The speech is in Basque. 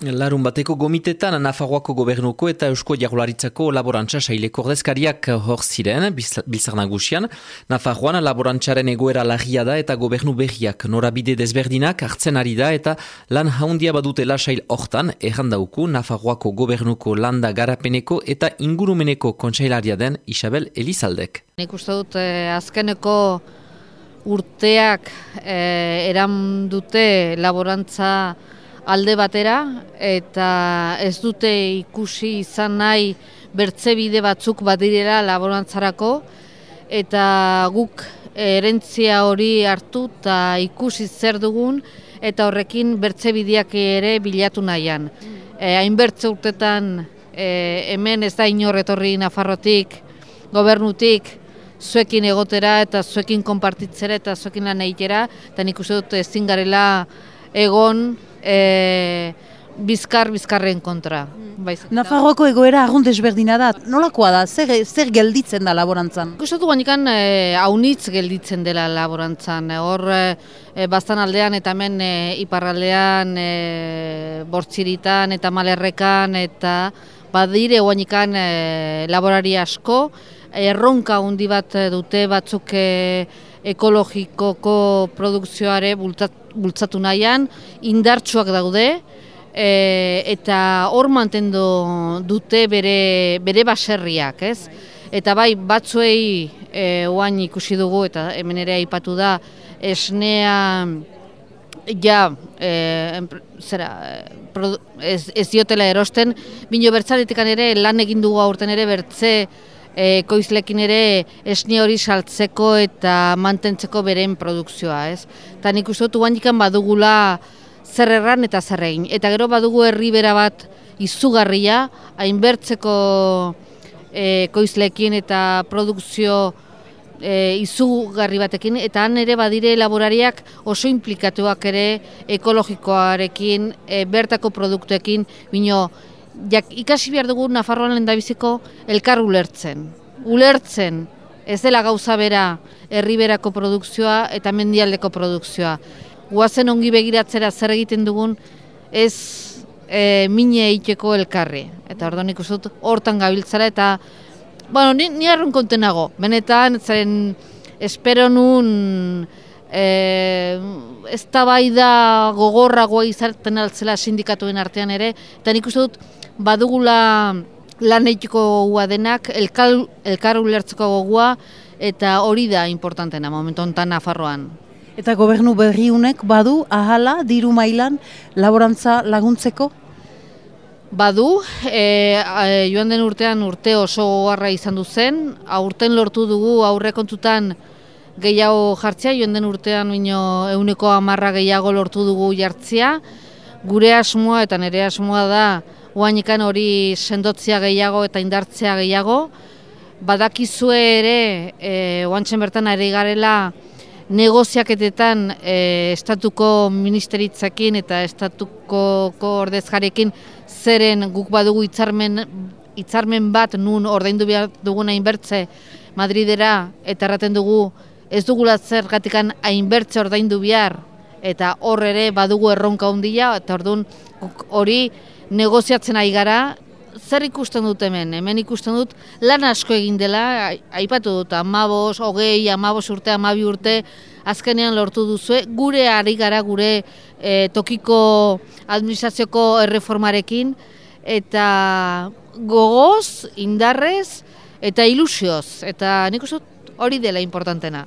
Larun bateko gomitetan Nafarroako gobernuko eta Eusko Jaurlaritzako laborantza saileko ordezkariak hor ziren, biltzar nagusian. Nafarroan laborantzaren egoera lagia da eta gobernu berriak norabide desberdinak hartzen ari da eta lan haundia badutela sail hortan, errandauku Nafarroako gobernuko landa garapeneko eta ingurumeneko kontsailaria den Isabel Elizaldek. Nik uste dut eh, azkeneko urteak eh, eran dute laborantza alde batera eta ez dute ikusi izan nahi bertzebide batzuk badirela laborantzarako eta guk erentzia hori hartu eta ikusi zer dugun eta horrekin bertzebideak ere bilatu nahian. E, hainbertze urtetan e, hemen ez da inor etorri Nafarrotik, gobernutik, zuekin egotera eta zuekin konpartitzera eta zuekin lan egitera, eta nik uste dut ezin garela egon e, bizkar bizkarren kontra. Mm. Nafarroako egoera agun desberdina da, nolakoa da, zer, zer gelditzen da laborantzan? Gustatu guanikan e, haunitz gelditzen dela laborantzan, hor e, bastan aldean eta hemen e, iparraldean, e, bortziritan eta malerrekan eta badire guanikan e, laborari asko, erronka handi bat dute batzuk e, ekologikoko produkzioare bultzatu nahian, indartsuak daude, e, eta hor mantendu dute bere, bere baserriak, ez? Eta bai, batzuei e, oain ikusi dugu, eta hemen ere aipatu da, esnea ja, e, zera, ez, ez diotela erosten, bino bertzaletik ere lan egin dugu aurten ere bertze e, koizlekin ere esni hori saltzeko eta mantentzeko beren produkzioa, ez? Eta nik uste dut badugula zer erran eta zer egin. Eta gero badugu herribera bat izugarria, hainbertzeko e, koizlekin eta produkzio e, izugarri batekin, eta han ere badire laborariak oso implikatuak ere ekologikoarekin, e, bertako produktuekin, bino, jak, ikasi behar dugu Nafarroan lehen biziko elkar ulertzen. Ulertzen ez dela gauza bera herriberako produkzioa eta mendialdeko produkzioa. Guazen ongi begiratzera zer egiten dugun ez e, mine eiteko elkarri. Eta ordo nik usut hortan gabiltzara eta bueno, ni, ni arrun kontenago. Benetan, zaren espero nun e, ez da bai da gogorragoa izaten altzela sindikatuen artean ere, eta nik uste dut badugula lan eitiko gua denak, elkar, elkar ulertzeko gogua, eta hori da importantena momentu honetan Nafarroan. Eta gobernu berriunek badu ahala diru mailan laborantza laguntzeko? Badu, e, joan den urtean urte oso gogarra izan du zen, aurten lortu dugu aurrekontutan gehiago jartzea, joan den urtean bino euneko amarra gehiago lortu dugu jartzea, gure asmoa eta nire asmoa da Oainikan hori sendotzea gehiago eta indartzea gehiago. Badakizue ere, e, oantzen bertan ari garela, negoziaketetan e, estatuko ministeritzakin eta estatuko ordezjarekin zeren guk badugu hitzarmen hitzarmen bat nun ordaindu behar duguna inbertze Madridera eta erraten dugu ez dugula zergatikan hainbertze ordaindu behar eta hor ere badugu erronka handia eta ordun hori negoziatzen ari gara, zer ikusten dut hemen? Hemen ikusten dut lan asko egin dela, aipatu dut, amabos, hogei, amabos urte, amabi urte, azkenean lortu duzue, gure ari gara, gure e, tokiko administrazioko erreformarekin, eta gogoz, indarrez, eta ilusioz, eta nik uste hori dela importantena.